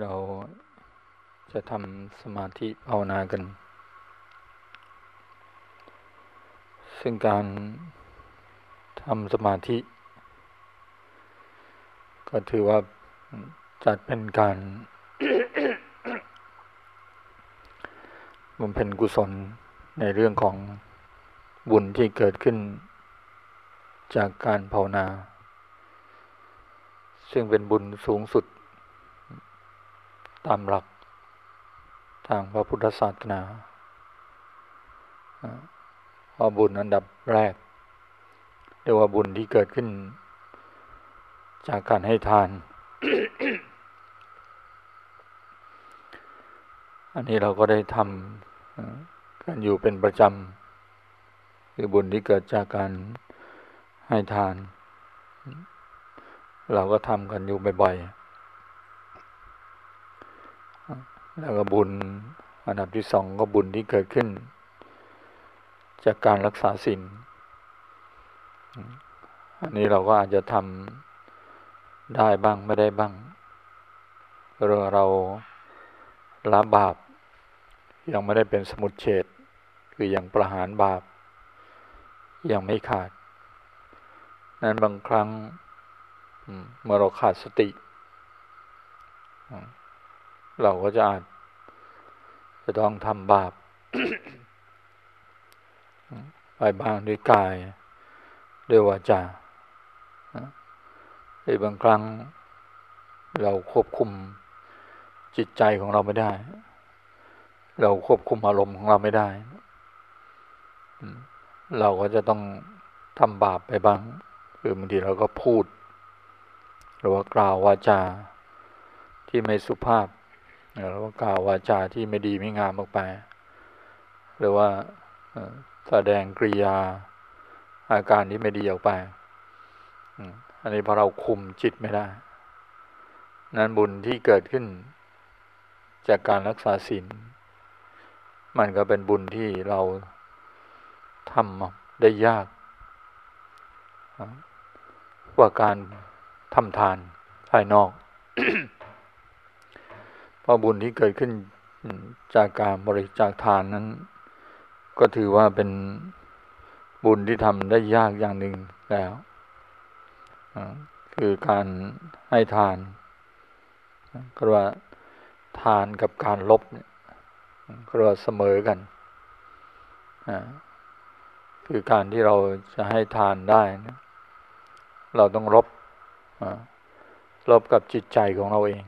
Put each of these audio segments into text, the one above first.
เราจะทำสมาธิภาวนากัน ซึ่งการทำสมาธิ ก็ถือว่าจัดเป็นการบำเพ็ญกุศลในเรื่องของบุญที่เกิดขึ้นจากการภาวนา ซึ่งเป็นบุญสูงสุด ตามหลักทางพระพุทธศาสนาเพราะบุญอันดับแรกเรียกว่าบุญที่เกิดขึ้น จากการให้ทาน อันนี้เราก็ได้ทำกันอยู่เป็นประจำคือบุญที่เกิดจากการให้ทาน เราก็ทำกันอยู่บ่อยๆ แล้วก็บุญอันดับที่สองก็บุญที่เกิดขึ้น จากการรักษาศีลอันนี้เราก็อาจจะทำได้บ้างไม่ได้บ้างเราเราละบาป ยังไม่ได้เป็นสมุดเฉดคือยังประหารบาป ยังไม่ขาด นั้นบางครั้งเมื่อเราขาดสติ เราก็จะอาจจะต้องทำบาปไปบ้างด้วยกายด้วยวาจาในบางครั้งเราควบคุมจิตใจของเราไม่ได้ เราควบคุมอารมณ์ของเราไม่ได้ เราก็จะต้องทำบาปไปบ้าง คือบางทีเราก็พูด หรือว่ากล่าววาจาที่ไม่สุภาพ หรือว่ากล่าววาจาที่ไม่ดีไม่งามออกไป หรือว่าแสดงกริยาอาการที่ไม่ดีออกไปอันนี้พอเราคุมจิตไม่ได้ นั้นบุญที่เกิดขึ้น จากการรักษาศีลมันก็เป็นบุญที่เราทำได้ยากกว่าการทำทานภายนอก เพราะบุญที่เกิดขึ้นจากการบริจาคทานนั้น ก็ถือว่าเป็นบุญที่ทำได้ยากอย่างหนึ่งแล้ว คือการให้ทาน ก็ว่าทานกับการลบเนี่ยก็ว่าเสมอกัน คือการที่เราจะให้ทานได้ เราต้องลบลบกับจิตใจของเราเอง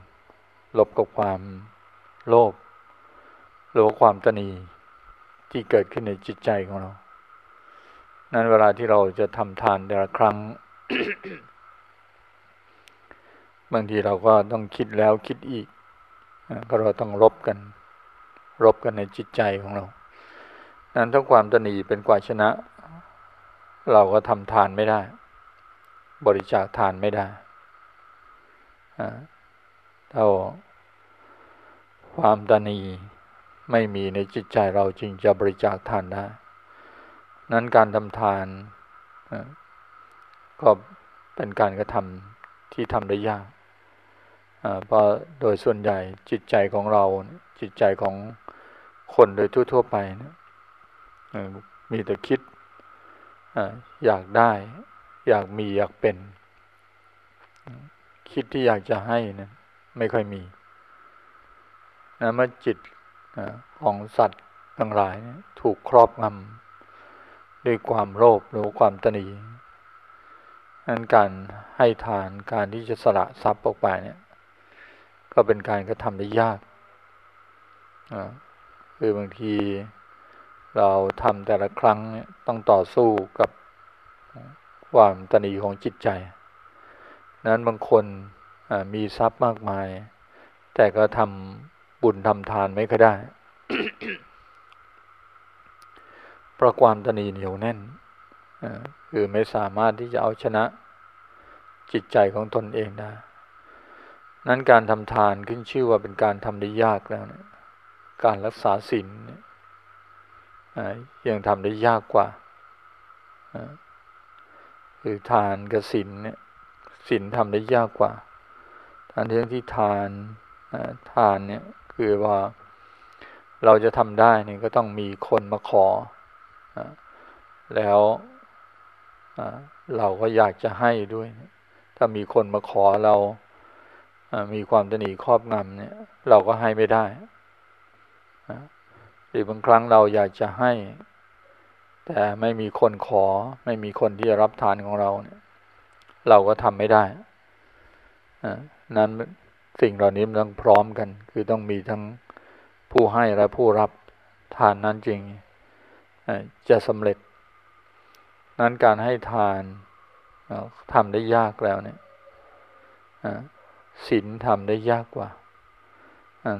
ลบกับความโลภหรือว่าความตนีที่เกิดขึ้นในจิตใจของเรา นั้นเวลาที่เราจะทำทานแต่ละครั้ง บางทีเราก็ต้องคิดแล้วคิดอีก ก็เราต้องลบกันรบกันในจิตใจของเรา นั้นถ้าความตนีเป็นกว่าชนะ เราก็ทำทานไม่ได้ บริจาคทานไม่ได้ถ้า ความตนีไม่มีในจิตใจเราจริงจะบริจาคทานได้ นั้นการทำทานก็เป็นการกระทำที่ทำได้ยากเพราะโดยส่วนใหญ่จิตใจของเราจิตใจของคนโดยทั่วๆไปนะมีแต่คิดอยากได้ อยากมีอยากเป็น คิดที่อยากจะให้นะไม่ค่อยมี นะเมื่อจิตของสัตว์ทั้งหลายถูกครอบงำด้วยความโลภหรือความตนีนั้นการให้ทานการที่จะสละทรัพย์ออกไปเนี่ย ก็เป็นการกระทำได้ยากคือบางทีเราทำแต่ละครั้งต้องต่อสู้กับความตนีของจิตใจ นั้นบางคนมีทรัพย์มากมาย แต่ก็ทำ บุญทำทานไม่ค่อยได้เพราะความตนีเหนียวแน่นคือไม่สามารถที่จะเอาชนะจิตใจของตนเองได้ นั้นการทำทานขึ้นชื่อว่าเป็นการทำได้ยากแล้วนะการรักษาศีลยังทำได้ยากกว่าคือทานกับศีลเนี่ยศีลทำได้ยากกว่าทานเรื่องที่ทานทานเนี่ย คือว่าเราจะทำได้นี่ก็ต้องมีคนมาขอ แล้วเราก็อยากจะให้ด้วย ถ้ามีคนมาขอเรามีความตนีครอบงำเนี่ย เราก็ให้ไม่ได้หรือบางครั้งเราอยากจะให้ แต่ไม่มีคนขอ ไม่มีคนที่จะรับทานของเราเนี่ย เราก็ทำไม่ได้นั้น สิ่งเหล่านี้มันต้องพร้อมกัน คือต้องมีทั้งผู้ให้และผู้รับทานนั้นจริงจะสำเร็จ นั้นการให้ทานทำได้ยากแล้วเนี่ยศีลทำได้ยากกว่า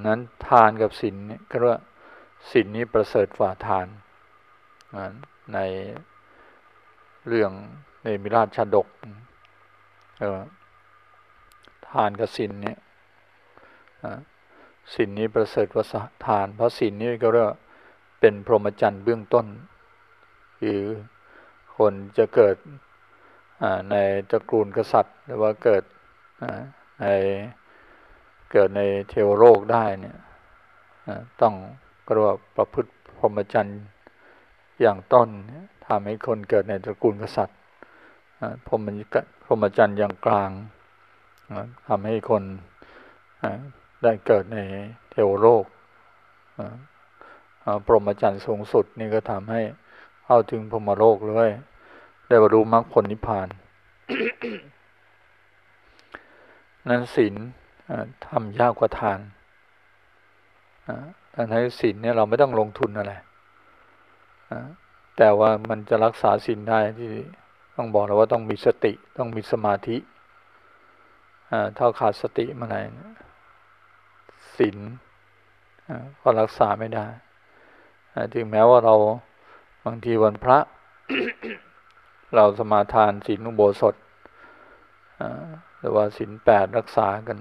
นั้นทานกับศีลเนี่ยก็ว่าศีลนี้ประเสริฐฝ่าทานในเรื่องในมิราชชาดกทานกับศีลเนี่ย ศีลนี้ประเสริฐกว่าทาน เพราะศีลนี้ก็เรียกเป็นพรหมจรรย์เบื้องต้น คือคนจะเกิดในตระกูลกษัตริย์ หรือว่าเกิดในเกิดในเทวโลกได้เนี่ยต้องกระว่าประพฤติพรหมจรรย์อย่างต้นทำให้คนเกิดในตระกูลกษัตริย์พรหมพรหมจรรย์อย่างกลางทำให้คน ได้เกิดในเทวโลกพรหมจรรย์สูงสุดนี่ก็ทำให้เข้าถึงพรหมโลกเลยได้บรรลุมรรคผลนิพพาน นั้นศีลทำยากกว่าทานแต่ในศีลเนี่ยเราไม่ต้องลงทุนอะไรแต่ว่ามันจะรักษาศีลได้ที่ต้องบอกเราว่าต้องมีสติต้องมีสมาธิถ้าขาดสติมาไหน ศีลก็รักษาไม่ได้ถึงแม้ว่าเราบางทีวันพระ เราสมาทานศีลอุโบสถหรือว่าศีลแปดรักษากัน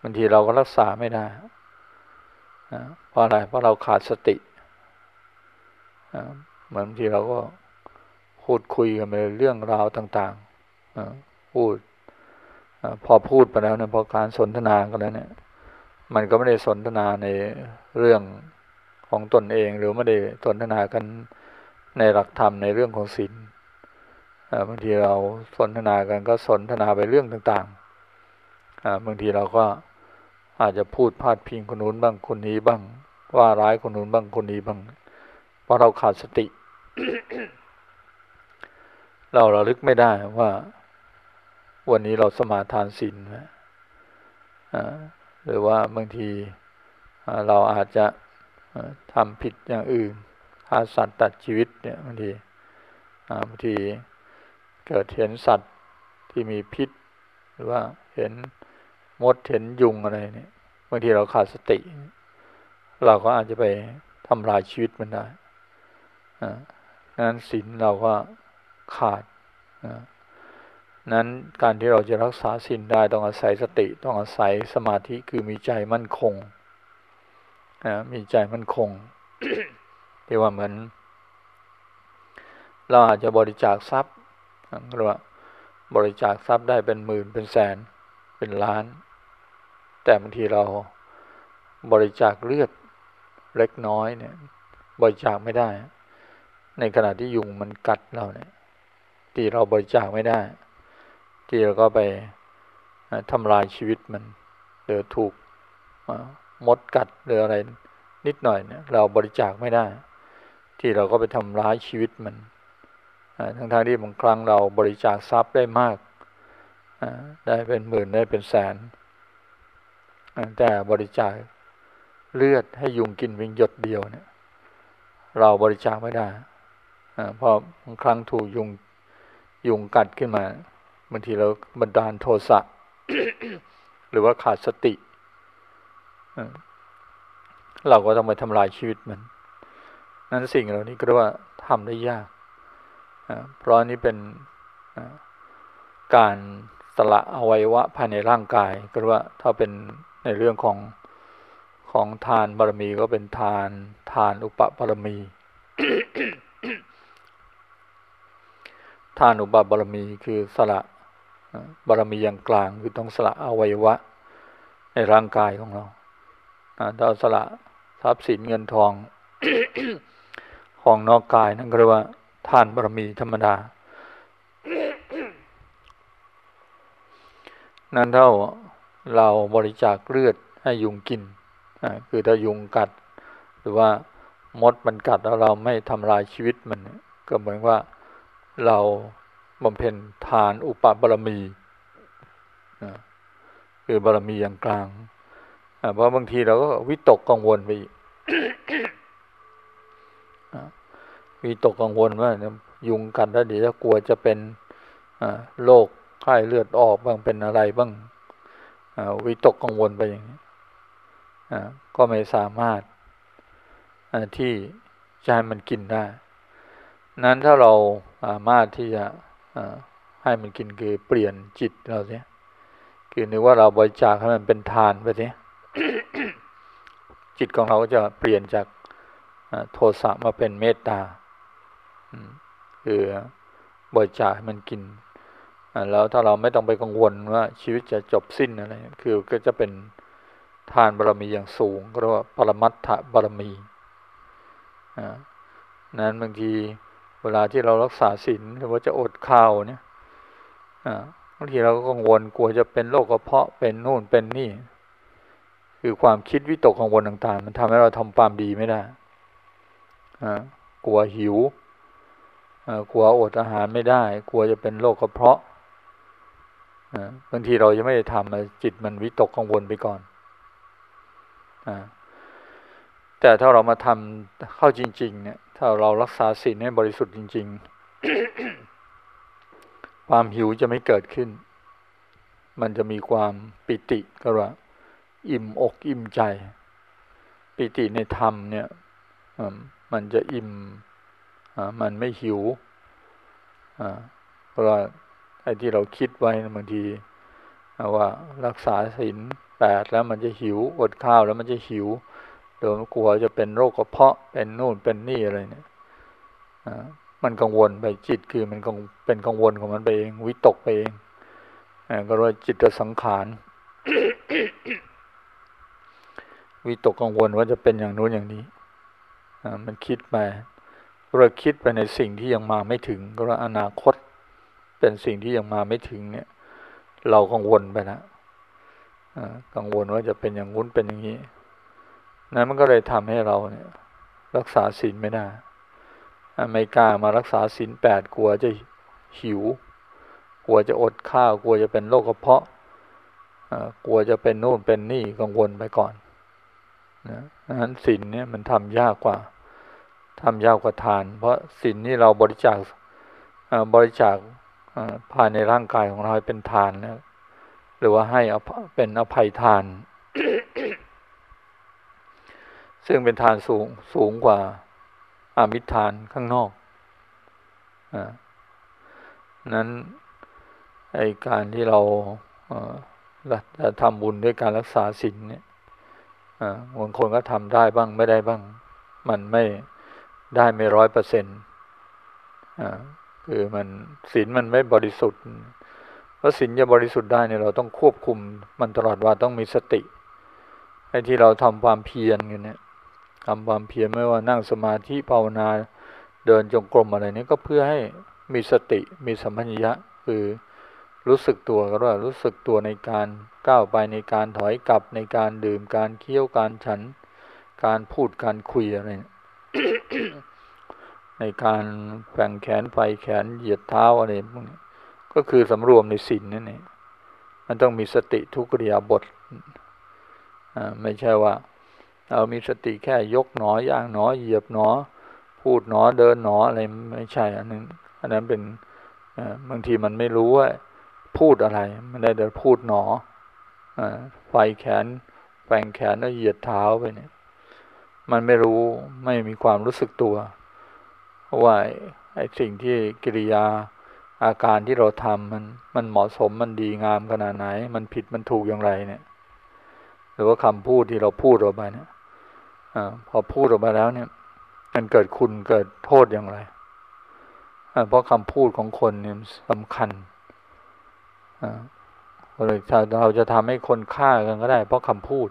บางทีเราก็รักษาไม่ได้เพราะอะไรเพราะเราขาดสติเหมือนที่เราก็พูดคุยกันไปเรื่องราวต่างๆพูดพอพูดไปแล้วเนี่ยพอการสนทนากันแล้วเนี่ย มันก็ไม่ได้สนทนาในเรื่องของตนเอง หรือไม่ได้สนทนากันในหลักธรรมในเรื่องของศีลบางทีเราสนทนากันก็สนทนาไปเรื่องต่างๆบางทีเราก็อาจจะพูดพาดพิงคนนู้นบ้างคนนี้บ้าง ว่าร้ายคนนู้นบ้างคนนี้บ้าง เพราะเราขาดสติ เราราลึกไม่ได้ว่า วันนี้เราสมาทานศีล หรือว่าบางทีเราอาจจะทำผิดอย่างอื่นฆ่าสัตว์ตัดชีวิตเนี่ยบางทีบางทีเกิดเห็นสัตว์ที่มีพิษ หรือว่าเห็นมดเห็นยุงอะไรเนี่ยบางทีเราขาดสติ เราก็อาจจะไปทำลายชีวิตมันได้นั้นศีลเราก็ขาดนั้ นั้นการที่เราจะรักษาศีลได้ต้องอาศัยสติต้องอาศัยสมาธิคือมีใจมั่นคงนะมีใจมั่นคงที่ว่าเหมือน เราอาจจะบริจาคทรัพย์หรือว่าบริจาคทรัพย์ได้เป็นหมื่นเป็นแสนเป็นล้าน แต่บางทีเราบริจาคเลือดเล็กน้อยเนี่ย บริจาคไม่ได้ ในขณะที่ยุงมันกัดเราเนี่ยที่เราบริจาคไม่ได้ ที่เราก็ไปทำลายชีวิตมันหรือถูกมดกัดหรืออะไรนิดหน่อยเนี่ยเราบริจาคไม่ได้ ที่เราก็ไปทำร้ายชีวิตมันทั้งๆทที่บางครั้งเราบริจาคทรัพย์ได้มาก ได้เป็นหมื่นได้เป็นแสน แต่บริจาคเลือดให้ยุงกินเพียงหยดเดียวเนี่ย เราบริจาคไม่ได้เพราะบางครั้งถูกยุงยุงกัดขึ้นมา บางทีเราบันดาลโทสะหรือว่าขาดสติ เราก็ต้องไปทำลายชีวิตมัน นั้นสิ่งเหล่านี้ก็เรียกว่าทำได้ยาก เพราะนี้เป็นการสละอวัยวะภายในร่างกาย ก็เรียกว่าถ้าเป็นในเรื่องของของทานบารมีก็เป็นทานทานอุปบารมี ทานอุปบารมีคือสละ บารมีอย่างกลางคือต้องสละอวัยวะ ในร่างกายของเราเราสละทรัพย์สินเงินทองของนอกกายนั่นก็เรียกว่าทานบารมีธรรมดา นั้นเท่าเราบริจาคเลือดให้ยุงกิน คือถ้ายุงกัด หรือว่ามดมันกัดแล้วเราไม่ทำลายชีวิตมัน ก็เหมือนว่าเรา บำเพ็ญทานอุปบารมีนะคือบารมีอย่างกลางเพราะบางทีเราก็วิตกกังวลไปวิตกกังวลว่ายุงกัดแล้วเดี๋ยวจะกลัวจะเป็นโรคไข้เลือดออกบ้างเป็นอะไรบ้างวิตกกังวลไปอย่างนี้ก็ไม่สามารถที่จะให้มันกินได้ นั้นถ้าเราสามารถที่จะ ให้มันกินคือเปลี่ยนจิตเราเนี่ยคือนึกว่าเราบริจาคให้มันเป็นทานไปเนี่ยจิตของเราก็จะเปลี่ยนจากโทสะมาเป็นเมตตาคือบริจาคให้มันกินแล้วถ้าเราไม่ต้องไปกังวลว่าชีวิตจะจบสิ้นอะไรคือก็จะเป็นทานบารมีอย่างสูง ก็เรียกว่าปรมัตถบารมีนั้นบางที เวลาที่เรารักษาศีลหรือว่าจะอดข้าวเนี่ยบางทีเราก็กังวลกลัวจะเป็นโรคกระเพาะเป็นนู่นเป็นนี่ คือความคิดวิตกกังวลต่างๆ มันทำให้เราทำความดีไม่ได้กลัวหิวกลัวอดอาหารไม่ได้ กลัวจะเป็นโรคกระเพาะบางทีเรายังไม่ได้ทำจิตมันวิตกกังวลไปก่อนแต่ถ้าเรามาทำเข้าจริง ๆ เนี่ย ถ้าเรารักษาศีลให้บริสุทธิ์จริง ๆ ความหิวจะไม่เกิดขึ้น มันจะมีความปิติก็ว่า อิ่มอกอิ่มใจ ปิติในธรรมเนี่ย มันจะอิ่มมันไม่หิวเพราะว่าไอ้ที่เราคิดไว้บางทีว่ารักษาศีลแปดแล้วมันจะหิวอดข้าวแล้วมันจะหิว โดยกลัวจะเป็นโรคกระเพาะเป็นนู่นเป็นนี่อะไรเนี่ยมันกังวลไปจิตคือมันเป็นกังวลของมันไปเองวิตกไปเองก็เรียกจิตสังขารวิตกกังวลว่าจะเป็นอย่างนู้นอย่างนี้มันคิดไปเราคิดไปในสิ่งที่ยังมาไม่ถึง ก็ว่าอนาคตเป็นสิ่งที่ยังมาไม่ถึงเนี่ย เรากังวลไปนะกังวลว่าจะเป็นอย่างงุ้นเป็นอย่างนี้ นั้นมันก็เลยทำให้เราเนี่ย รักษาศีลไม่ได้ไม่กล้ามารักษาศีลแปดกลัวจะหิว กลัวจะอดข้าวกลัวจะเป็นโรคกระเพาะกลัวจะเป็นโน่นเป็นนี่กังวลไปก่อนนะนั้นศีลเนี่ยมันทำยากกว่าทำยากกว่าทาน เพราะศีลนี่เราบริจาคบริจาคภายในร่างกายของเราเป็นทานนะหรือว่าให้เป็นอภัยทาน ซึ่งเป็นทานสูงสูงกว่าอามิทานข้างนอกอนั้นไอการที่เราจะทำบุญด้วยการรักษาศีลเนี่ยบางคนก็ทำได้บ้างไม่ได้บ้าง มันไม่ได้ไม่ร้อยเปอร์เซ็นต์คือมันศีลมันไม่บริสุทธิ์เพราะศีลจะบริสุทธิ์ได้เนี่ยเราต้องควบคุมมันตลอดว่าต้องมีสติไอ้ที่เราทำความเพียรกันเนี่ย ทำความเพียรไม่ว่านั่งสมาธิภาวนาเดินจงกรมอะไรนี้ก็เพื่อให้มีสติมีสัมผัสยะคือรู้สึกตัวก็ว่ารู้สึกตัวในการก้าวไปในการถอยกลับในการดื่มการเคี้ยวการฉัน การพูดการคุยอะไรในการแฝงแขนไฟแขนเหยียดเท้าอะไรพวกนี้ก็คือสำรวมในศีลนั่นเองมันต้องมีสติทุกริยบทไม่ใช่ว่า เรามีสติแค่ยกหนอย่างหนอเหยียบหนอ พูดหนอเดินหนออะไรไม่ใช่อันนั้นอันนั้นเป็นบางทีมันไม่รู้ว่าพูดอะไรมันได้แต่พูดหนอไฟแขนแฝงแขนแล้วเหยียดเท้าไปเนี่ย มันไม่รู้ไม่มีความรู้สึกตัวว่าไอ้สิ่งที่กิริยาอาการที่เราทำมันมันเหมาะสมมันดีงามขนาดไหน มันผิดมันถูกอย่างไรเนี่ย หรือว่าคำพูดที่เราพูดออกไปเนี่ย อพอพูดออกมาแล้วเนี่ย มันเกิดคุณเกิดโทษอย่างไรเพราะคำพูดของคนเนี่ยสำคัญเราจะทำให้คนฆ่ากันก็ได้ เพราะคำพูด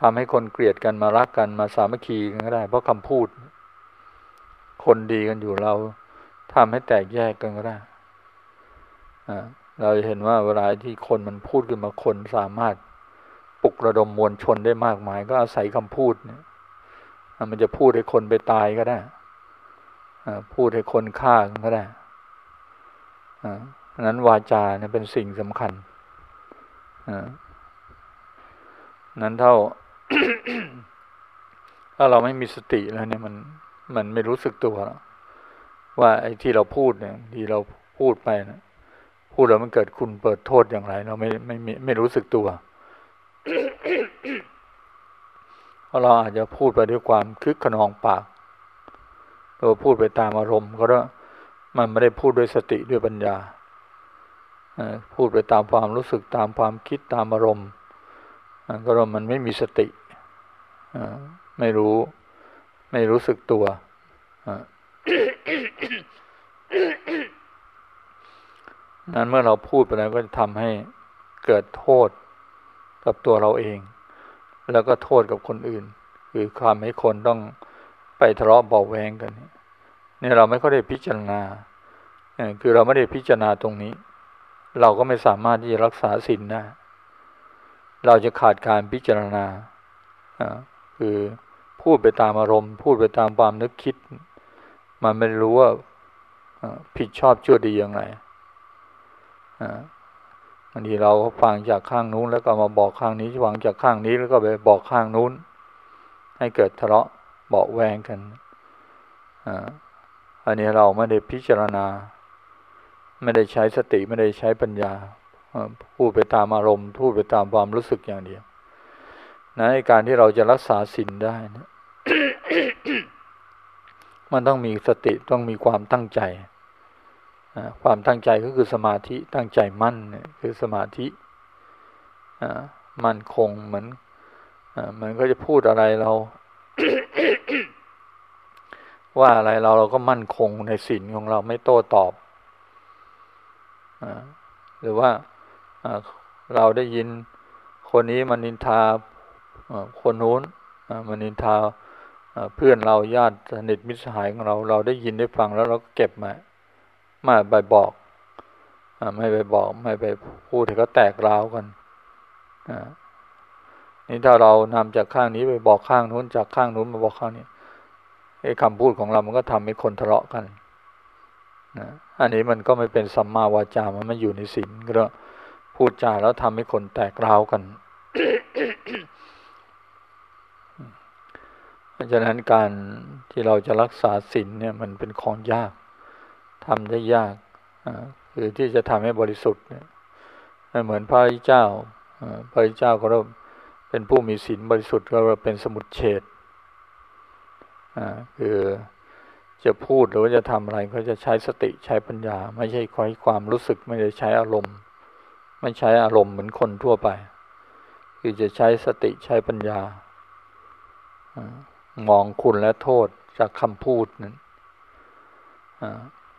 ทำให้คนเกลียดกันมารักกันมาสามัคคีกันก็ได้ เพราะคำพูด คนดีกันอยู่เราทำให้แตกแยกกันก็ได้เราจะเห็นว่าเวลาที่คนมันพูดขึ้นมาคนสามารถ ระดมมวลชนได้มากมาย ก็อาศัยคำพูดเนี่ยมันจะพูดให้คนไปตายก็ได้พูดให้คนฆ่าก็ได้นั้นวาจาเนี่ยเป็นสิ่งสำคัญนั้นเท่า ถ้าเราไม่มีสติแล้วเนี่ยมันมันไม่รู้สึกตัวว่าไอ้ที่เราพูดเนี่ยที่เราพูดไปนะพูดแล้วมันเกิดคุณเปิดโทษอย่างไร เราไม่ไม่ไม่ไม่รู้สึกตัว เพราะเราอาจจะพูดไปด้วยความคึกขนองปากเราพูดไปตามอารมณ์ก็แล้วมันไม่ได้พูดด้วยสติด้วยปัญญาพูดไปตามความรู้สึกตามความคิดตามอารมณ์ก็เรามันไม่มีสติไม่รู้ไม่รู้สึกตัวนั้นเมื่อเราพูดไปแล้วก็จะทำให้เกิดโทษ กับตัวเราเอง แล้วก็โทษกับคนอื่น คือความให้คนต้องไปทะเลาะเบาแวงกันนี่เราไม่ค่อยได้พิจารณาคือเราไม่ได้พิจารณาตรงนี้ เราก็ไม่สามารถที่จะรักษาศีลได้เราจะขาดการพิจารณาคือพูดไปตามอารมณ์ พูดไปตามความนึกคิด มันไม่รู้ว่าผิดชอบชั่วดีอย่างไร บางทีเราฟังจากข้างนู้น แล้วก็มาบอกข้างนี้ฟังจากข้างนี้แล้วก็ไปบอกข้างนู้น ให้เกิดทะเลาะเบาแวงกันอันนี้เราไม่ได้พิจารณา ไม่ได้ใช้สติไม่ได้ใช้ปัญญาพูดไปตามอารมณ์พูดไปตามความรู้สึกอย่างเดียวนะในการที่เราจะรักษาศีลได้นะมันต้องมีสติต้องมีความตั้งใจ ความตั้งใจก็คือสมาธิตั้งใจมั่นเนี่ยคือสมาธิมั่นคงเหมือนเหมันก็จะพูดอะไรเรา ว่าอะไรเราเราก็มั่นคงในศีลของเราไม่โต้ตอบหรือว่าเราได้ยินคนนี้มันนินทาคนนู้นมันนินทาเพื่อนเราญาติสนิทมิตรสหายของเรา เราได้ยินได้ฟังแล้วเราก็เก็บมา ไม่ไปบอกไม่ไปบอก ไม่ไปพูดให้เขาแตกร้าวกันนี่ถ้าเรานำจากข้างนี้ไปบอกข้างนู้นจากข้างนู้นมาบอกข้างนี้ไอ้คำพูดของเรา มันก็ทำให้คนทะเลาะกันนะอันนี้มันก็ไม่เป็นสัมมาวาจา มันไม่อยู่ในศีลก็พูดจาแล้วทำให้คนแตกร้าวกัน เพราะฉะนั้นการที่เราจะรักษาศีลเนี่ยมันเป็นของยาก ทำได้ยากคือที่จะทำให้บริสุทธิ์เนี่ยเหมือนพระเจ้าพระเจ้าก็เราเป็นผู้มีศีลบริสุทธิ์ก็เราเป็นสมุดเฉดคือจะพูดหรือว่าจะทำอะไรก็จะใช้สติใช้ปัญญา ไม่ใช่คอยความรู้สึกไม่ได้ใช้อารมณ์ ไม่ใช้อารมณ์เหมือนคนทั่วไป คือจะใช้สติใช้ปัญญามองคุณและโทษจากคำพูดนั้น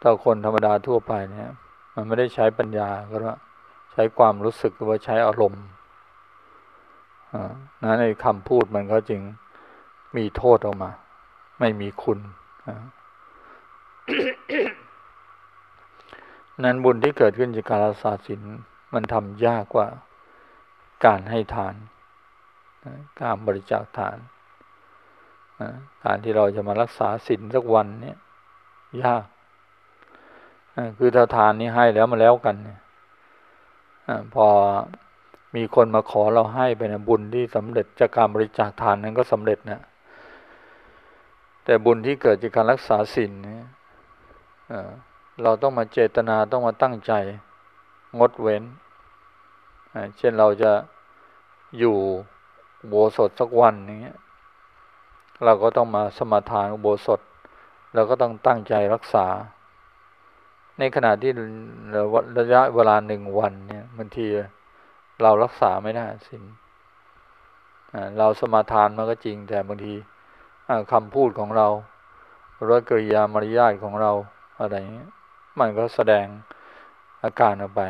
ถ้าคนธรรมดาทั่วไปเนี่ย มันไม่ได้ใช้ปัญญาก็ว่าใช้ความรู้สึกหรือว่าใช้อารมณ์นะในคำพูดมันก็จึงมีโทษออกมา ไม่มีคุณนั้นบุญที่เกิดขึ้นจากการรักษาศีลมันทำยากกว่าการให้ทาน การบริจาคทาน การที่เราจะมารักษาศีลสักวันเนี่ยยาก คือถ้าทานนี้ให้แล้วมาแล้วกันเนี่ยพอมีคนมาขอเราให้ไปนะบุญที่สำเร็จจากการบริจาคทานนั้นก็สำเร็จนะแต่บุญที่เกิดจากการรักษาศีลเนี่ยเราต้องมาเจตนาต้องมาตั้งใจงดเว้น เช่นเราจะอยู่โบสถสักวันอย่างเงี้ยเราก็ต้องมาสมาทานอุโบสถ เราก็ต้องตั้งใจรักษา ในขณะที่ระยะเวลาหนึ่งวันเนี่ยบางทีเรารักษาไม่ได้สินเราสมาทานมันก็จริง แต่บางทีคำพูดของเรารถกริยามารยาทของเราอะไรเงี้ยมันก็แสดงอาการออกไป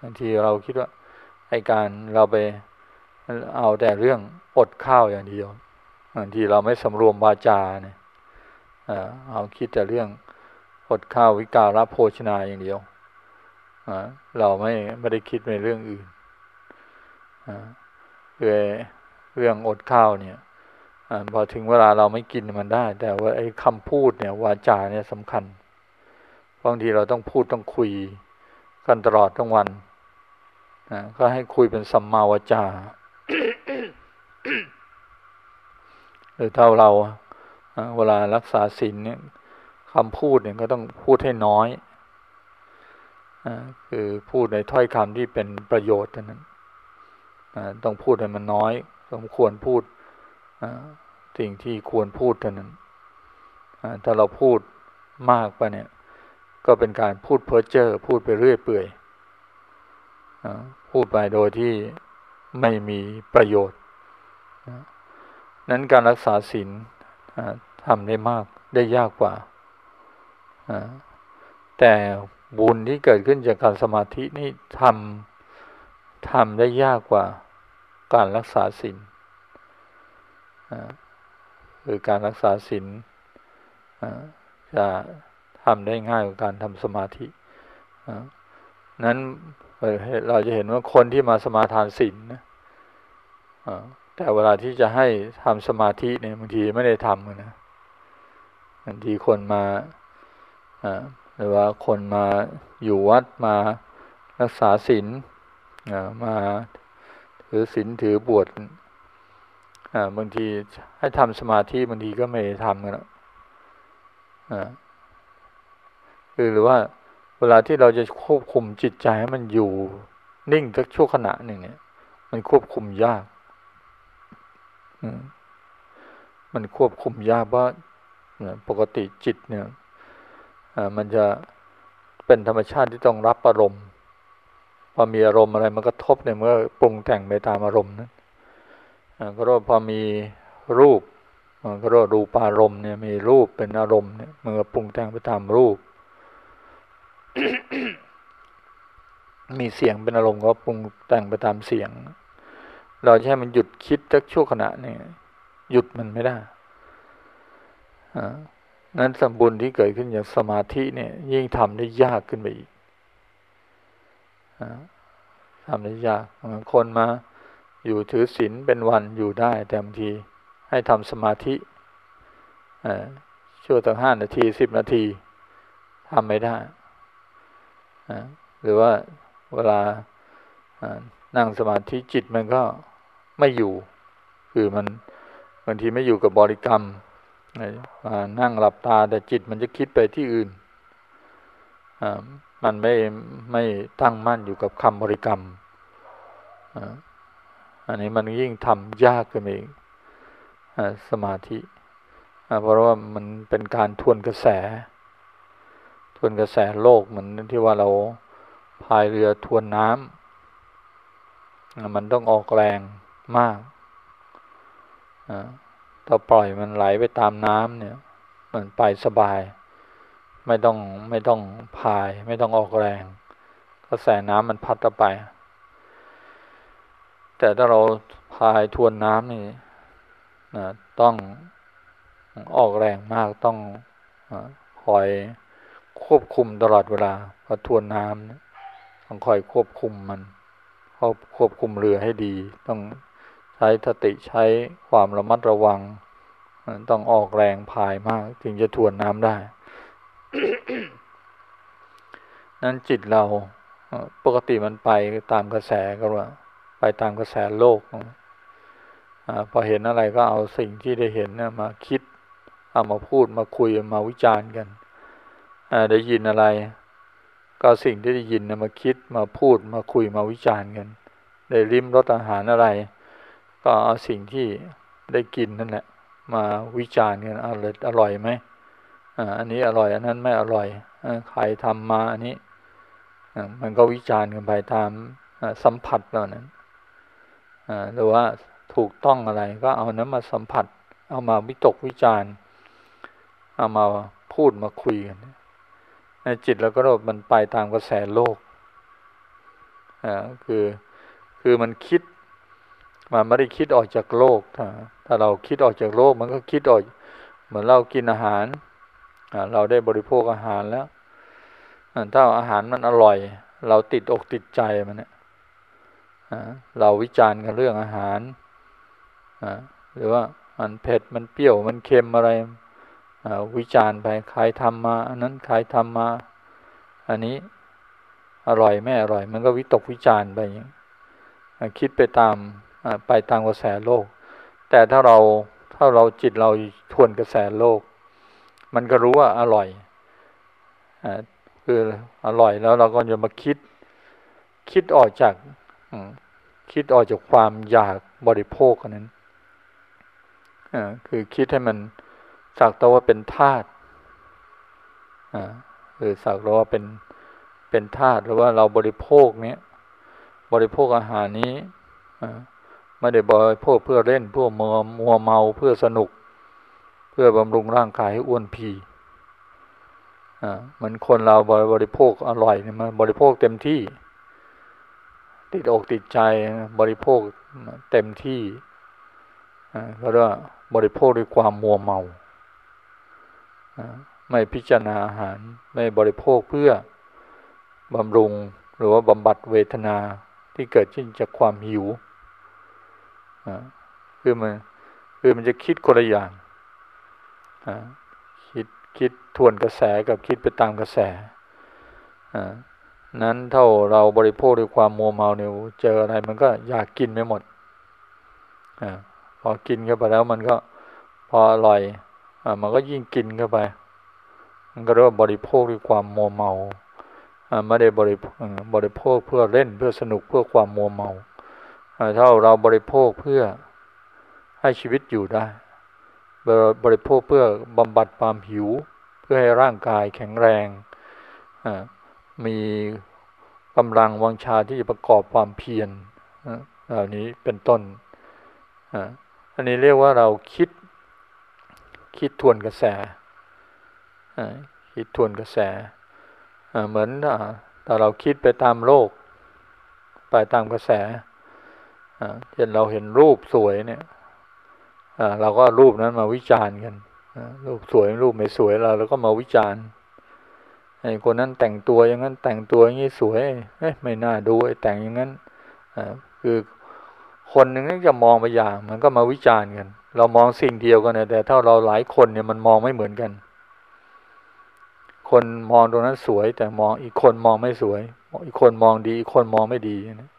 บางทีเราคิดว่าไอการเราไปเอาแต่เรื่องอดข้าวอย่างเดียวบางทีเราไม่สำรวมวาจาเนี่ยเอาคิดแต่เรื่อง อดข้าววิการรับโภชนาอย่างเดียวเราไม่ไม่ได้คิดในเรื่องอื่นเรื่องเรื่องอดข้าวเนี่ยอพอถึงเวลาเราไม่กินมันได้ แต่ว่าไอ้คำพูดเนี่ยวาจาเนี่ยสำคัญบางทีเราต้องพูดต้องคุยกันตลอดทั้งวันนะก็ให้คุยเป็นสัมมาวาจาหรือเท่าเราเวลารักษาศีลเนี่ย คำพูดเนี่ยก็ต้องพูดให้น้อยอคือพูดในถ้อยคำที่เป็นประโยชน์เท่านั้นต้องพูดให้มันน้อย สมควรพูดสิ่งที่ควรพูดเท่านั้นถ้าเราพูดมากไปเนี่ย ก็เป็นการพูดเพ้อเจ้อพูดไปเรื่อยเปื่อยพูดไปโดยที่ไม่มีประโยชน์ นั้นการรักษาศีลทำได้มากได้ยากกว่า แต่บุญที่เกิดขึ้นจากการสมาธินี่ทำทำได้ยากกว่าการรักษาศีลคือการรักษาศีลจะทำได้ง่ายกว่าการทำสมาธินั้นเราจะเห็นว่าคนที่มาสมาทานศีลนะแต่เวลาที่จะให้ทำสมาธิเนี่ยบางทีไม่ได้ทำนะบางทีคนมา หรือว่าคนมาอยู่วัดมารักษาศีลมาถือศีลถือบวชบางทีให้ทำสมาธิบางทีก็ไม่ทำกันแล้วคือหรือว่าเวลาที่เราจะควบคุมจิตใจให้มันอยู่นิ่งสักชั่วขณะหนึ่งเนี่ย มันควบคุมยากมันควบคุมยากเพราปกติจิตเนี่ย มันจะเป็นธรรมชาติที่ต้องรับอารมณ์พอมีอารมณ์อะไรมันก็ทบในเมื่อปรุงแต่งไปตามอารมณ์นั้นก็รู้พอมีรูปก็รู้รูปารมณ์เนี่ยมีรูปเป็นอารมณ์เนี่ยมันก็ปรุงแต่งไปตามรูป มีเสียงเป็นอารมณ์ก็ปรุงแต่งไปตามเสียง เราใช้มันหยุดคิดสักชั่วขณะเนี่ยหยุดมันไม่ได้ นั้นสมบุญที่เกิดขึ้นจากสมาธิเนี่ย ยิ่งทำได้ยากขึ้นไปอีกทำได้ยากบางคนมาอยู่ถือศีลเป็นวันอยู่ได้ แต่บางทีให้ทำสมาธิชั่วตั้งห้านาทีสิบนาทีทำไม่ได้ หรือว่าเวลานั่งสมาธิจิตมันก็ไม่อยู่ คือมันบางทีไม่อยู่กับบริกรรม นั่งหลับตาแต่จิตมันจะคิดไปที่อื่น มันไม่ไม่ตั้งมั่นอยู่กับคำบริกรรม อันนี้มันยิ่งทำยากขึ้นเองสมาธิเพราะว่ามันเป็นการทวนกระแส ทวนกระแสโลกเหมือนที่ว่าเราพายเรือทวนน้ำมันต้องออกแรงมาก ถ้าปล่อยมันไหลไปตามน้ำเนี่ย มันไปสบาย ไม่ต้องไม่ต้องพาย ไม่ต้องออกแรงกระแสน้ำมันพัดไป แต่ถ้าเราพายทวนน้ำนี่นะต้องออกแรงมากต้องคอยควบคุมตลอดเวลาพอทวนน้ำต้องคอยควบคุมมันควบคุมเรือให้ดี ต้อง ใช้สติใช้ความระมัดระวัง ต้องออกแรงพายมาก ถึงจะทวนน้ำได้ นั้นจิตเราปกติมันไปตามกระแสก็ว่า ไปตามกระแสโลกอพอเห็นอะไรก็เอาสิ่งที่ได้เห็นนมาคิด เอามาพูดมาคุยมาวิจารณ์กันได้ยินอะไร ก็สิ่งที่ได้ยินนะมาคิดมาพูดมาคุยมาวิจารณ์กัน ได้ริมรสอาหารอะไร ก็เอาสิ่งที่ได้กินนั่นแหละมาวิจารณ์กันอร่อยอร่อยไหมอันนี้อร่อยอันนั้นไม่อร่อยใครทำมาอันนี้มันก็วิจารณ์กันไปตามสัมผัสเหล่านั้นหรือว่าถูกต้องอะไรก็เอานั้นมาสัมผัส เอามาวิตกวิจารณ์เอามาพูดมาคุยกันในจิตแล้วก็มันไปตามกระแสโลกอ่าคือคือมันคิด มันไม่ได้คิดออกจากโลกถ้าถ้าเราคิดออกจากโลก มันก็คิดออก เหมือนเรากินอาหาร เราได้บริโภคอาหารแล้ว ถ้าอาหารมันอร่อย เราติดอกติดใจมันเนี่ยเราวิจารณ์กันเรื่องอาหาร หรือว่ามันเผ็ด มันเปรี้ยว มันเค็มอะไร วิจารณ์ไป ใครทำมา อันนั้นใครทำมา อันนี้อร่อยไม่อร่อย มันก็วิตกวิจารณ์ไปอย่างคิดไปตาม ไปตามกระแสโลก แต่ถ้าเราถ้าเราจิตเราทวนกระแสโลก มันก็รู้ว่าอร่อยคืออร่อยแล้วเราก็จะมาคิด คิดออกจากคิดออกจากความอยากบริโภคนั้นคือคิดให้มันสักตัวว่าเป็นธาตุคือสักตัวว่าเป็นเป็นธาตุหรือว่าเราบริโภคเนี้ยบริโภคอาหารนี้ ไม่ได้บริโภคเพื่อเล่น เพื่อมัวมัวเมาเพื่อสนุก เพื่อบำรุงร่างกายให้อ้วนพีอ่ามันคนเราบริโภคอร่อยเนี่ยมาบริโภคเต็มที่ ติดอกติดใจบริโภคเต็มที่อ่าก็เรียกว่าบริโภคด้วยความมัวเมาอ่าไม่พิจารณาอาหารไม่บริโภคเพื่อบำรุงหรือว่าบำบัดเวทนาที่เกิดขึ้นจากความหิว คือมันคือมันจะคิดคนละอย่างคิดคิดทวนกระแสกับคิดไปตามกระแสนั้นเท่าเราบริโภคด้วยความมัวเมาเนี่ยเจออะไรมันก็อยากกินไม่หมดอพอกินเข้าไปแล้วมันก็พออร่อยอมันก็ยิ่งกินเข้าไป มันก็เรียกว่าบริโภคด้วยความมัวเมาไม่ได้บริบริโภคเพื่อเล่นเพื่อสนุกเพื่อความมัวเมา ถ้าเราบริโภคเพื่อให้ชีวิตอยู่ได้ บริโภคเพื่อบำบัดความหิว เพื่อให้ร่างกายแข็งแรง มีกำลังวังชาที่จะประกอบความเพียรเหล่านี้เป็นต้น อันนี้เรียกว่าเราคิดคิดทวนกระแส คิดทวนกระแส เหมือนถ้าเราคิดไปตามโลก ไปตามกระแส เช่นเราเห็นรูปสวยเนี่ยเราก็รูปนั้นมาวิจารณ์กันรูปสวยรูปไม่สวยเราเราก็มาวิจารณ์ไอ้คนนั้นแต่งตัวอย่างนั้นแต่งตัวอย่างนี้สวยเอ้ไม่น่าดูไอ้แต่งอย่างนั้นคือคนหนึ่งนี่จะมองไปอย่าง มันก็มาวิจารณ์กัน เรามองสิ่งเดียวกันแต่ถ้าเราหลายคนเนี่ยมันมองไม่เหมือนกัน คนมองตรงนั้นสวย แต่มองอีกคนมองไม่สวย อีกคนมองดีอีกคนมองไม่ดีนะ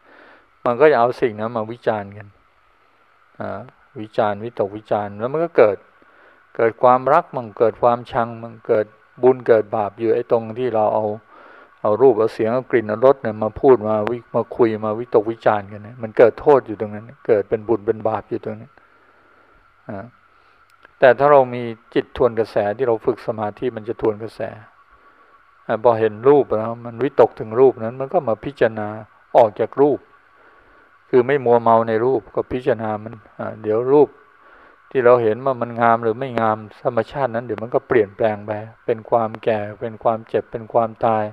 มันก็จะเอาสิ่งนั้นมาวิจารณ์กันวิจารณ์วิตกวิจารณ์แล้วมันก็เกิดเกิดความรักมันเกิดความชังมันเกิดบุญเกิดบาปอยู่ไอ้ตรงที่เราเอาเอารูปเอาเสียงเอากลิ่นเอารสเนี่ยมาพูดมาวิมาคุยมาวิตกวิจารณ์กันเนี่ยมันเกิดโทษอยู่ตรงนั้น เกิดเป็นบุญเป็นบาปอยู่ตรงนี้แต่ถ้าเรามีจิตทวนกระแสที่เราฝึกสมาธิมันจะทวนกระแสพอเห็นรูปแล้วมันวิตกถึงรูปนั้น มันก็มาพิจารณาออกจากรูป คือไม่มัวเมาในรูปก็พิจารณามันเดี๋ยวรูปที่เราเห็นว่ามันงามหรือไม่งามธรรมชาตินั้น เดี๋ยวมันก็เปลี่ยนแปลงไปเป็นความแก่ เป็นความเจ็บเป็นความตาย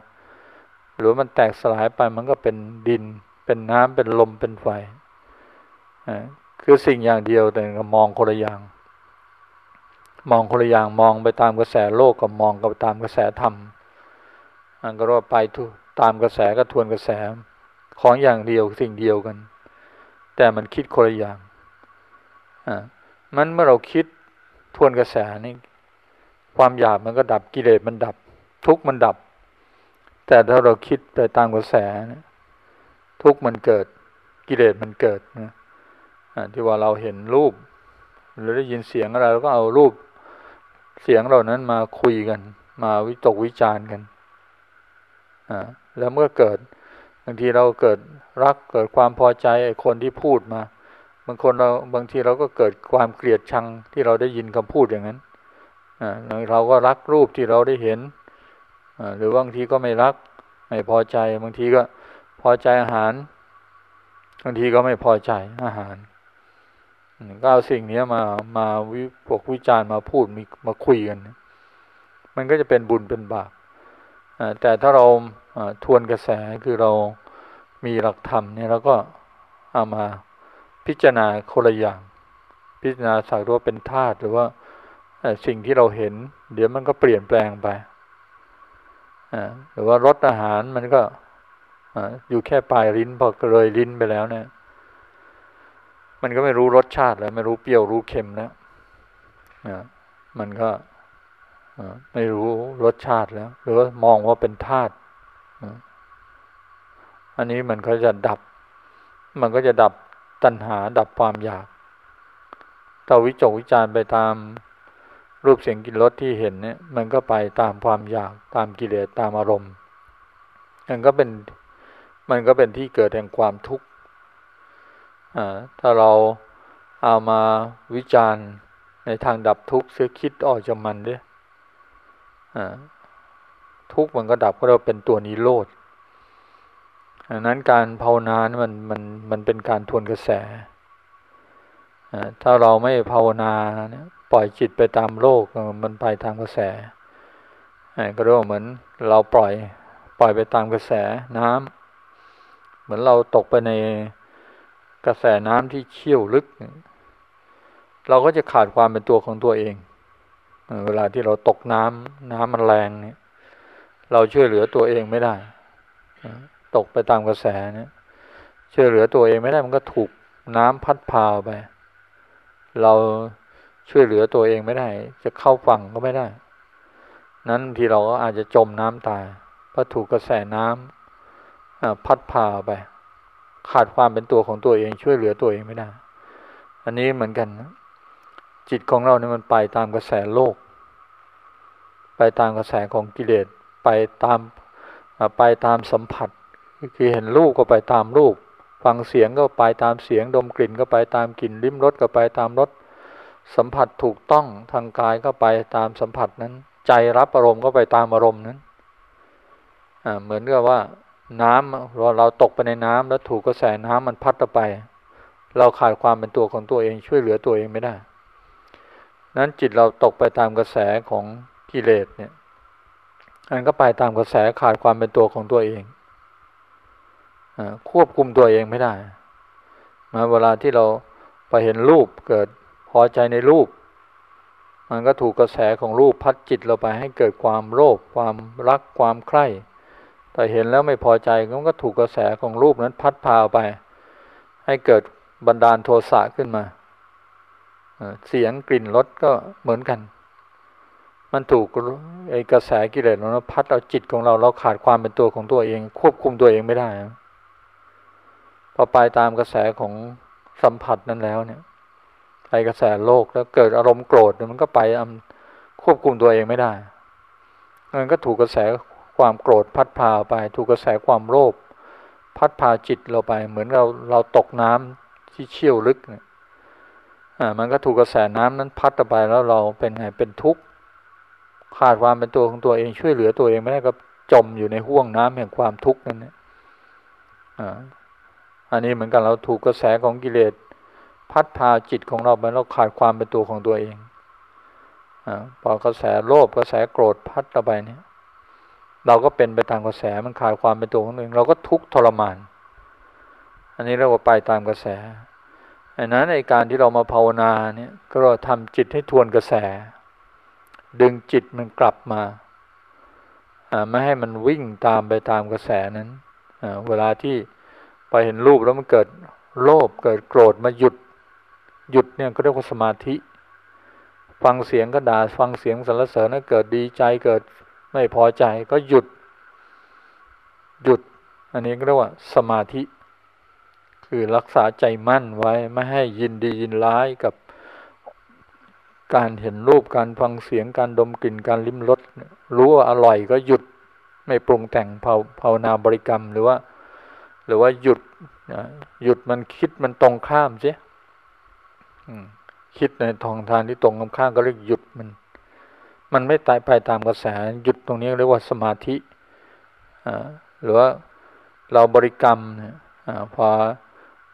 หรือมันแตกสลายไปมันก็เป็นดิน เป็นน้ำเป็นลมเป็นไฟคือสิ่งอย่างเดียวแต่ก็มองคนละอย่าง มองคนละอย่างมองไปตามกระแสโลกกับมองกับตามกระแสธรรมอันก็ว่าไปตามกระแสก็ทวนกระแสของอย่างเดียวสิ่งเดียวกัน แต่มันคิดคนละอย่างอ่ามันเมื่อเราคิดทวนกระแสนี่ความอยากมันก็ดับกิเลสมันดับ ทุกมันดับ แต่ถ้าเราคิดไปตามกระแสนะทุกมันเกิดกิเลสมันเกิดนะที่ว่าเราเห็นรูป หรือได้ยินเสียงอะไรเราก็เอารูปเสียงเหล่านั้นมาคุยกัน มาวิตกวิจารณ์กันแล้วเมื่อเกิดางทีเราเกิดรักเกิดความพอใจไอ้คนที่พูดมา บางคนเราบางทีเราก็เกิดความเกลียดชังที่เราได้ยินคำพูดอย่างนั้นเราก็รักรูปที่เราได้เห็นหรือบางทีก็ไม่รักไม่พอใจ บางทีก็พอใจอาหาร บางทีก็ไม่พอใจอาหารก็เอาสิ่งนี้มามาวิพวกวิจารณ์มาพูดมีมาคุยกัน มันก็จะเป็นบุญเป็นบาป แต่ถ้าเราทวนกระแสคือเรามีหลักธรรมเนี่ยเราก็เอามาพิจารณาคนละอย่าง พิจารณาสักว่าเป็นธาตุหรือว่าสิ่งที่เราเห็น เดี๋ยวมันก็เปลี่ยนแปลงไปหรือว่ารสอาหารมันก็อยู่แค่ปลายลิ้นพอเลยลิ้นไปแล้วเนี่ย มันก็ไม่รู้รสชาติแล้ว ไม่รู้เปรี้ยวรู้เค็มแล้วมันก็ ไม่รู้รสชาติแล้ว หรือว่ามองว่าเป็นธาตุอันนี้มันก็จะดับ มันก็จะดับตัณหาดับความอยากถ้าวิจกวิจารไปตามรูปเสียงกลิ่นรสที่เห็นเนี่ย มันก็ไปตามความอยากตามกิเลสตามอารมณ์มันก็เป็นมันก็เป็นที่เกิดแห่งความทุกข์ถ้าเราเอามาวิจารณ์ในทางดับทุกข์เสียคิดออกจากมันด้วย ทุกข์มันก็ดับก็เราเป็นตัวนิโรธดังนั้นการภาวนามันมันมันเป็นการทวนกระแส ถ้าเราไม่ภาวนาเนี่ยปล่อยจิตไปตามโลกมันไปตามกระแส ก็เรียกว่าเหมือนเราปล่อยปล่อยไปตามกระแสน้ำเหมือนเราตกไปในกระแสน้ำที่เชี่ยวลึก เราก็จะขาดความเป็นตัวของตัวเอง เวลาที่เราตกน้ำน้ำมันแรงเนี่ย เราช่วยเหลือตัวเองไม่ได้ ตกไปตามกระแสเนี่ยช่วยเหลือตัวเองไม่ได้มันก็ถูกน้ำพัดพาไป เราช่วยเหลือตัวเองไม่ได้ จะเข้าฝั่งก็ไม่ได้ นั้นทีเราก็อาจจะจมน้ำตายเพราะถูกกระแสน้ำพัดพาไป ขาดความเป็นตัวของตัวเอง ช่วยเหลือตัวเองไม่ได้ อันนี้เหมือนกันนะ จิตของเราเนี่ยมันไปตามกระแสโลก ไปตามกระแสของกิเลสไปตามไปตามสัมผัส คือเห็นรูปก็ไปตามรูป ฟังเสียงก็ไปตามเสียงดมกลิ่นก็ไปตามกลิ่นลิ้มรสก็ไปตามรสสัมผัสถูกต้องทางกายก็ไปตามสัมผัสนั้น ใจรับอารมณ์ก็ไปตามอารมณ์นั้นเหมือนกับว่าน้ำเราเราตกไปในน้ำแล้วถูกกระแสน้ำมันพัดไป เราขาดความเป็นตัวของตัวเองช่วยเหลือตัวเองไม่ได้ นั้นจิตเราตกไปตามกระแสของกิเลสเนี่ยมันก็ไปตามกระแสขาดความเป็นตัวของตัวเองอควบคุมตัวเองไม่ได้มาเวลาที่เราไปเห็นรูปเกิดพอใจในรูป มันก็ถูกกระแสของรูปพัดจิตเราไปให้เกิดความโลภความรักความใคร่แต่เห็นแล้วไม่พอใจมันก็ถูกกระแสของรูปนั้นพัดพาไป ให้เกิดบันดาลโทสะขึ้นมา เสียงกลิ่นรสก็เหมือนกัน มันถูกไอกระแสกิเลสเราพัดเอาจิตของเราเราขาดความเป็นตัวของตัวเอง ควบคุมตัวเองไม่ได้พอไปตามกระแสของสัมผัสนั้นแล้วเนี่ยไปกระแสโลกแล้วเกิดอารมณ์โกรธมันก็ไปควบคุมตัวเองไม่ได้มันก็ถูกกระแสความโกรธพัดพาไป ถูกกระแสความโลภพัดพาจิตเราไป เหมือนเราเราตกน้ำที่เชี่ยวลึกเนี่ย มันก็ถูกกระแสน้ำนั้นพัดไปแล้วเราเป็นไงเป็นทุกข์ขาดความเป็นตัวของตัวเองช่วยเหลือตัวเองไม่ได้ก็จมอยู่ในห่วงน้ำแห่งความทุกข์นั่นเนี่ยอ่าอันนี้เหมือนกันเราถูกกระแสของกิเลสพัดพาจิตของเราไปเราขาดความเป็นตัวของตัวเองอพอกระแสโลภกระแสโกรธพัดเราไปเนี่ย เราก็เป็นไปตามกระแสมันขาดความเป็นตัวของตัวเอง เราก็ทุกข์ทรมาน อันนี้เราก็ไปตามกระแส อันนั้นในการที่เรามาภาวนาเนี่ยก็เราทำจิตให้ทวนกระแส ดึงจิตมันกลับมาไม่ให้มันวิ่งตามไปตามกระแสนั้นเวลาที่ไปเห็นรูปแล้วมันเกิดโลภเกิดโกรธมาหยุดหยุดเนี่ยก็เรียกว่าสมาธิ ฟังเสียงก็ด่าฟังเสียงสรรเสริญแล้วเกิดดีใจเกิดไม่พอใจก็หยุดหยุด อันนี้ก็เรียกว่าสมาธิ คือรักษาใจมั่นไว้ไม่ให้ยินดียินร้ายกับการเห็นรูปการฟังเสียงการดมกลิ่นการลิ้มรสรู้ว่าอร่อยก็หยุดไม่ปรุงแต่งภาวนาบริกรรมหรือว่า หรือว่าหยุดหยุดมันคิดมันตรงข้ามใช่คิดในทองทานที่ตรงข้ามก็เรียกหยุดมัน มันไม่ตายไปตามกระแสหยุดตรงนี้เรียกว่าสมาธิหรือว่าเราบริกรรมเนี่ยพอ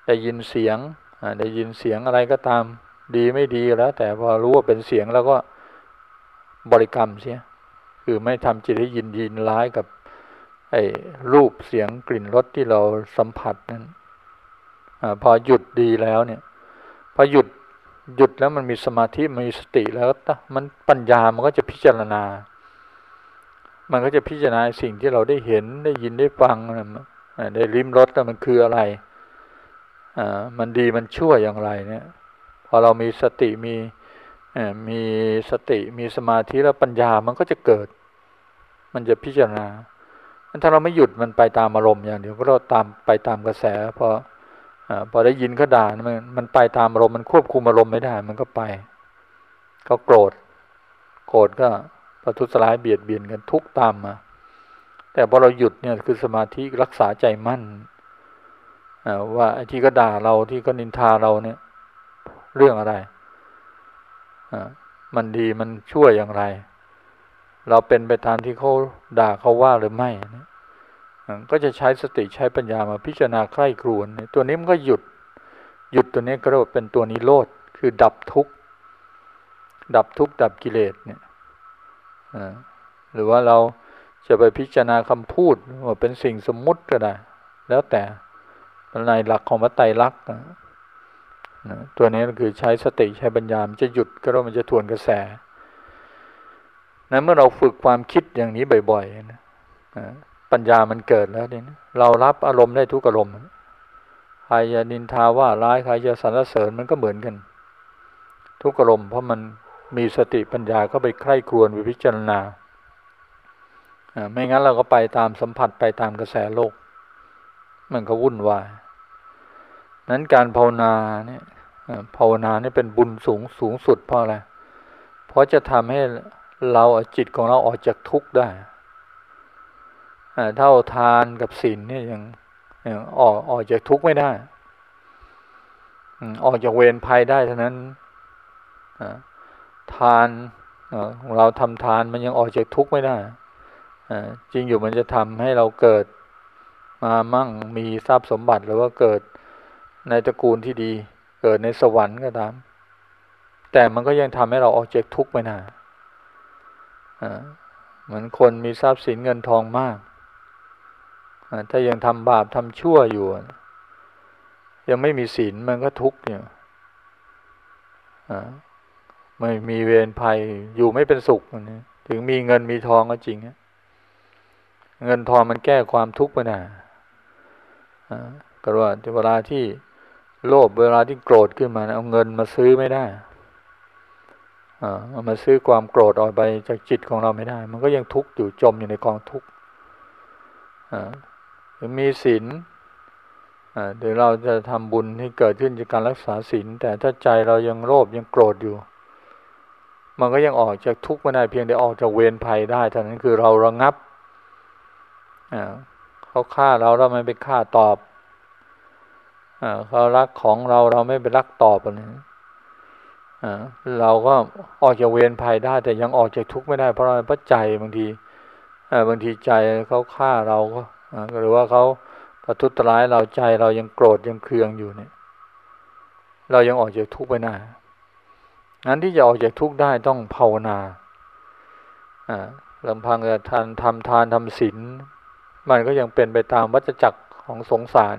ได้ยินเสียงได้ยินเสียงอะไรก็ตามดีไม่ดีแล้ว แต่พอรู้ว่าเป็นเสียงแล้วก็บริกรรมเสียคือไม่ทำจิตให้ยินยินร้ายกับไอ้รูปเสียงกลิ่นรสที่เราสัมผัสนั้นอพอหยุดดีแล้วเนี่ย พอหยุดหยุดแล้วมันมีสมาธิมีสติแล้วมันปัญญามันก็จะพิจารณา มันก็จะพิจารณาสิ่งที่เราได้เห็นได้ยินได้ฟังได้ลิ้มรสแล้วมันคืออะไร มันดีมันชั่วอย่างไรเนี่ยพอเรามีสติมีมีสติมีสมาธิแล้วปัญญามันก็จะเกิด มันจะพิจารณาถ้าเราไม่หยุดมันไปตามอารมณ์อย่างเดียวก็เราตามไปตามกระแสพอพอได้ยินเขาด่ามันมันไปตามอารมณ์มันควบคุมอารมณ์ไม่ได้มันก็ไป ก็โกรธ โกรธก็ประทุษร้ายเบียดเบียนกันทุกตามมา แต่พอเราหยุดเนี่ยคือสมาธิรักษาใจมั่น ว่าไอ้ที่ก็ด่าเราที่ก็นินทาเราเนี่ย เรื่องอะไรมันดีมันช่วยอย่างไร เราเป็นไปตามที่เขาด่าเขาว่าหรือไม่ก็จะใช้สติใช้ปัญญามาพิจารณาใคร่ครวญตัวนี้มันก็หยุด หยุดตัวนี้ก็เรียกว่าเป็นตัวนิโรธคือดับทุกข์ดับทุกข์ดับกิเลสเนี่ยหรือว่าเราจะไปพิจารณาคำพูดว่าเป็นสิ่งสมมุติก็ได้ แล้วแต่ ในหลักของมัตไตรลักษณ์ตัวนี้ก็คือใช้สติใช้ปัญญามันจะหยุดก็แล้วมันจะทวนกระแสนั้นเมื่อเราฝึกความคิดอย่างนี้บ่อยๆนะปัญญามันเกิดแล้วนี่เรารับอารมณ์ได้ทุกอารมณ์ใครจะนินทาว่าร้ายใครจะสรรเสริญมันก็เหมือนกัน ทุกอารมณ์เพราะมันมีสติปัญญาเข้าไปใคร่ครวญวิพิจารณาไม่งั้นเราก็ไปตามสัมผัสไปตามกระแสโลก มันก็วุ่นวาย นั้นการภาวนาเนี่ยภาวนาเนี่ยเป็นบุญสูงสูงสุดเพราะอะไร เพราะจะทำให้เราจิตของเราออกจากทุกข์ได้เท่าทานกับศีลเนี่ยยังยังออกออกจากทุกข์ไม่ได้ออกจากเวรภัยได้เท่านั้นทานเราทำทานมันยังออกจากทุกข์ไม่ได้จริงอยู่มันจะทำให้เราเกิดมามั่งมีทรัพย์สมบัติหรือว่าเกิด ในตระกูลที่ดี เกิดในสวรรค์ก็ตาม แต่มันก็ยังทำให้เราออกจากทุกข์ไม่ได้เหมือนคนมีทรัพย์สินเงินทองมากถ้ายังทำบาปทำชั่วอยู่ ยังไม่มีศีลมันก็ทุกข์อยู่ไม่มีเวรภัยอยู่ไม่เป็นสุขถึงมีเงินมีทองก็จริงเงินทองมันแก้ความทุกข์ไปนะก็ว่าเวลาที่ โลภเวลาที่โกรธขึ้นมาเอาเงินมาซื้อไม่ได้เอามาซื้อความโกรธออกไปจากจิตของเราไม่ได้ มันก็ยังทุกข์อยู่จมอยู่ในกองทุกข์มีศีลเดี๋ยวเราจะทำบุญให้เกิดขึ้นจากการรักษาศีลแต่ถ้าใจเรายังโลภยังโกรธอยู่ มันก็ยังออกจากทุกข์ไม่ได้เพียงแต่ออกจากเวรภัยได้เท่านั้นคือเราระงับเขาฆ่าเราเราไม่ไปฆ่าตอบ เขารักของเราเราไม่ไปรักตอบอะไรเราก็ออกจากเวรภัยได้ แต่ยังออกจากทุกข์ไม่ได้เพราะอะไรเพราะใจบางทีบางทีใจเขาฆ่าเราก็หรือว่าเขาประทุษร้ายเราใจเรายังโกรธยังเคืองอยู่เนี่ย เรายังออกจากทุกข์ไปหน้างั้นที่จะออกจากทุกข์ได้ต้องภาวนาลำพังจะทานทำทานทำศีลมันก็ยังเป็นไปตามวัฏจักรของสงสาร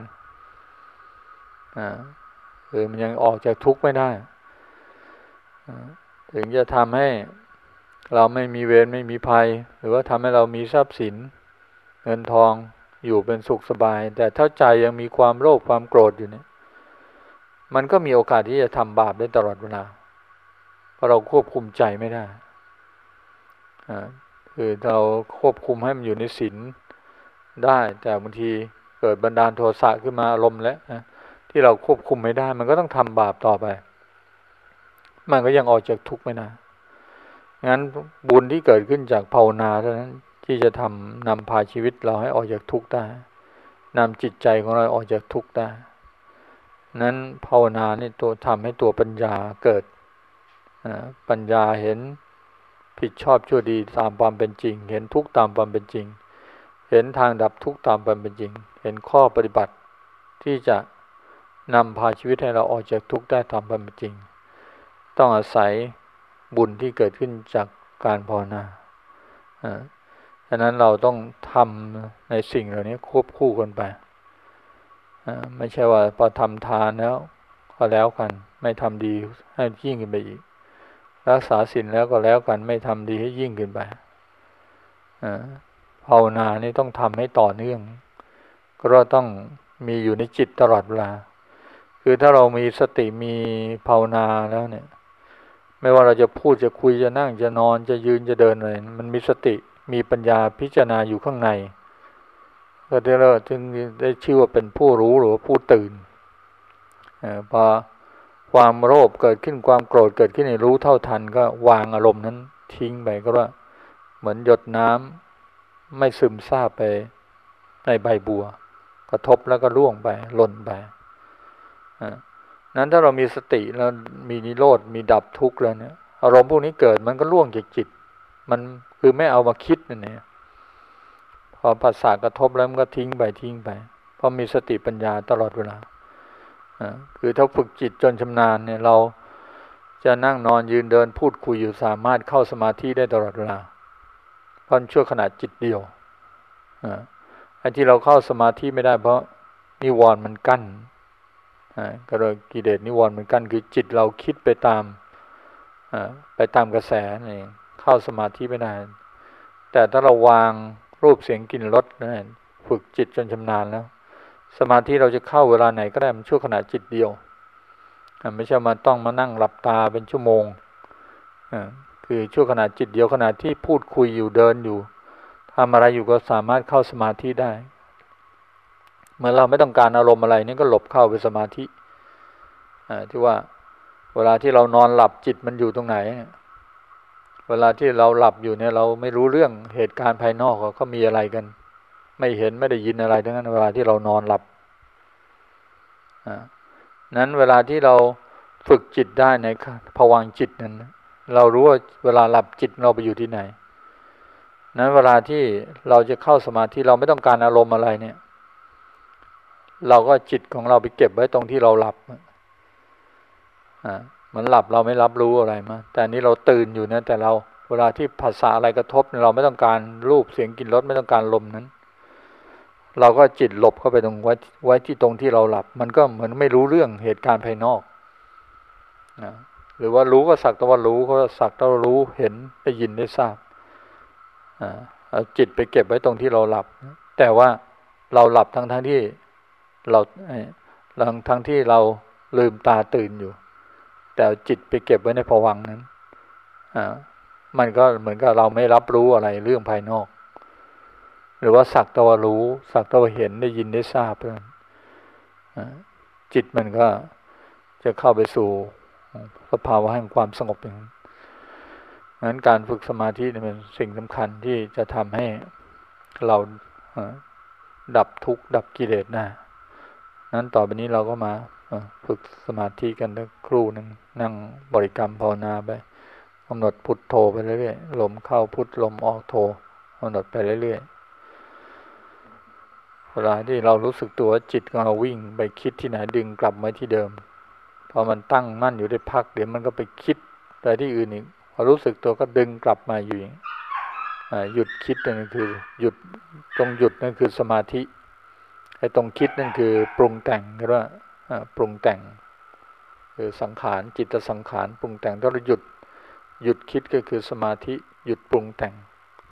คือมันยังออกจากทุกข์ไม่ได้ ถึงจะทำให้เราไม่มีเวรไม่มีภัย หรือว่าทำให้เรามีทรัพย์สิน เงินทองอยู่เป็นสุขสบาย แต่ถ้าใจยังมีความโลภความโกรธอยู่เนี่ย มันก็มีโอกาสที่จะทำบาปได้ตลอดเวลาเพราะเราควบคุมใจไม่ได้คือเราควบคุมให้มันอยู่ในศีลได้ แต่บางทีเกิดบันดาลโทสะขึ้นมาอารมณ์แล้ว ที่เราควบคุมไม่ได้ มันก็ต้องทำบาปต่อไป มันก็ยังออกจากทุกข์ไม่ได้งั้นบุญที่เกิดขึ้นจากภาวนาเท่านั้นที่จะทำนำพาชีวิตเราให้ออกจากทุกข์ได้นำจิตใจของเราออกจากทุกข์ได้ นั้นภาวนานี่ตัวทำให้ตัวปัญญาเกิด ปัญญาเห็นผิดชอบชั่วดีตามความเป็นจริง เห็นทุกข์ตามความเป็นจริง เห็นทางดับทุกข์ตามความเป็นจริง เห็นข้อปฏิบัติที่จะ นำพาชีวิตให้เราออกจากทุกข์ได้ตามความเป็นจริง ต้องอาศัยบุญที่เกิดขึ้นจากการภาวนาฉะนั้นเราต้องทำในสิ่งเหล่านี้ควบคู่กันไป ไม่ใช่ว่าพอทำทานแล้วก็แล้วกัน ไม่ทำดีให้ยิ่งขึ้นไปอีก รักษาศีลแล้วก็แล้วกัน ไม่ทำดีให้ยิ่งขึ้นไปภาวนานี่ต้องทำให้ต่อเนื่อง ก็ต้องมีอยู่ในจิตตลอดเวลา คือถ้าเรามีสติมีภาวนาแล้วเนี่ย ไม่ว่าเราจะพูดจะคุยจะนั่งจะนอนจะยืนจะเดินอะไรมันมีสติมีปัญญาพิจารณาอยู่ข้างในก็ได้เราจึงได้ชื่อว่าเป็นผู้รู้หรือผู้ตื่นพอความโลภเกิดขึ้นความโกรธเกิดขึ้นในรู้เท่าทันก็วางอารมณ์นั้นทิ้งไปก็ว่าเหมือนหยดน้ำไม่ซึมซาบไปในใบบัว กระทบแล้วก็ร่วงไปหล่นไป นั้นถ้าเรามีสติแล้วมีนิโรธมีดับทุกข์แล้วเนี่ย อารมณ์พวกนี้เกิดมันก็ล่วงจากจิต มันคือไม่เอามาคิดนั่นเองพอภาษากระทบแล้วมันก็ทิ้งไปทิ้งไปเพราะมีสติปัญญาตลอดเวลาคือถ้าฝึกจิตจนชำนาญเนี่ยเราจะนั่งนอนยืนเดินพูดคุยอยู่สามารถเข้าสมาธิได้ตลอดเวลาเพราะชั่วขนาดจิตเดียวไอ้ที่เราเข้าสมาธิไม่ได้เพราะนิวรณ์มันกั้น ก็เลยกิเลสนิวรณ์มันกันคือจิตเราคิดไปตามไปตามกระแสนี่เข้าสมาธิไม่ได้แต่ถ้าเราวางรูปเสียงกลิ่นรสนะฝึกจิตจนชำนาญแล้ว สมาธิเราจะเข้าเวลาไหนก็ได้มันชั่วขณะจิตเดียวไม่ใช่มาต้องมานั่งหลับตาเป็นชั่วโมงคือชั่วขณะจิตเดียวขณะที่พูดคุยอยู่เดินอยู่ทำอะไรอยู่ก็สามารถเข้าสมาธิได้ เมื่อเราไม่ต้องการอารมณ์อะไรนี่ก็หลบเข้าไปสมาธิที่ว่าเวลาที่เรานอนหลับจิตมันอยู่ตรงไหน เวลาที่เราหลับอยู่เนี่ย เราไม่รู้เรื่องเหตุการณ์ภายนอกเขามีอะไรกัน ไม่เห็นไม่ได้ยินอะไรทั้งนั้น เวลาที่เรานอนหลับนั้นเวลาที่เราฝึกจิตได้ในภวังจิตนั้น เรารู้ว่าเวลาหลับจิตเราไปอยู่ที่ไหน นั้นเวลาที่เราจะเข้าสมาธิเราไม่ต้องการอารมณ์อะไรเนี่ย เราก็จิตของเราไปเก็บไว้ตรงที่เราหลับอ่าเหมือนหลับเราไม่รับรู้อะไรมาแต่นี้เราตื่นอยู่นะแต่เราเวลาที่ภาษาอะไรกระทบ เราไม่ต้องการรูปเสียงกลิ่นรสไม่ต้องการลมนั้น เราก็จิตหลบเข้าไปตรงไว้ไว้ที่ตรงที่เราหลับ มันก็เหมือนไม่รู้เรื่องเหตุการณ์ภายนอกนะหรือว่ารู้ก็สักแต่ว่ารู้ก็สักแต่ว่ารู้เห็นได้ยินได้ทราบเอาจิตไปเก็บไว้ตรงที่เราหลับ แต่ว่าเราหลับทั้งทั้งที่ เราทั้งทั้งที่เราลืมตาตื่นอยู่ แต่จิตไปเก็บไว้ในภวังนั้นอ่ามันก็เหมือนกับเราไม่รับรู้อะไรเรื่องภายนอก หรือว่าสักตะวรู้สักตะวเห็นได้ยินได้ทราบเพื่อนจิตมันก็จะเข้าไปสู่สภาวะแห่งความสงบอย่างนั้นนั้นการฝึกสมาธิเป็นสิ่งสำคัญที่จะทำให้เราดับทุกข์ดับกิเลสได้ นั้นต่อไปนี้เราก็มาฝึกสมาธิกันสักครู่หนึ่งนั่งบริกรรมภาวนาไปกำหนดพุทโธไปเรื่อยๆลมเข้าพุทลมออกโธกำหนดไปเรื่อยๆเวลาที่เรารู้สึกตัวจิตของเราวิ่งไปคิดที่ไหนดึงกลับมาที่เดิมพอมันตั้งมั่นอยู่ได้พักเดี๋ยวมันก็ไปคิดแต่ที่อื่นอีกพอรู้สึกตัวก็ดึงกลับมาอยู่อย่างหยุดคิดนั่นคือ หยุดตรงหยุดนั่นคือสมาธิ ไอ้ตรงคิดนั่นคือปรุงแต่งก็ว่าปรุงแต่งคือสังขารจิตสังขารปรุงแต่งถ้าเราหยุดหยุดคิดก็คือสมาธิหยุดปรุงแต่ง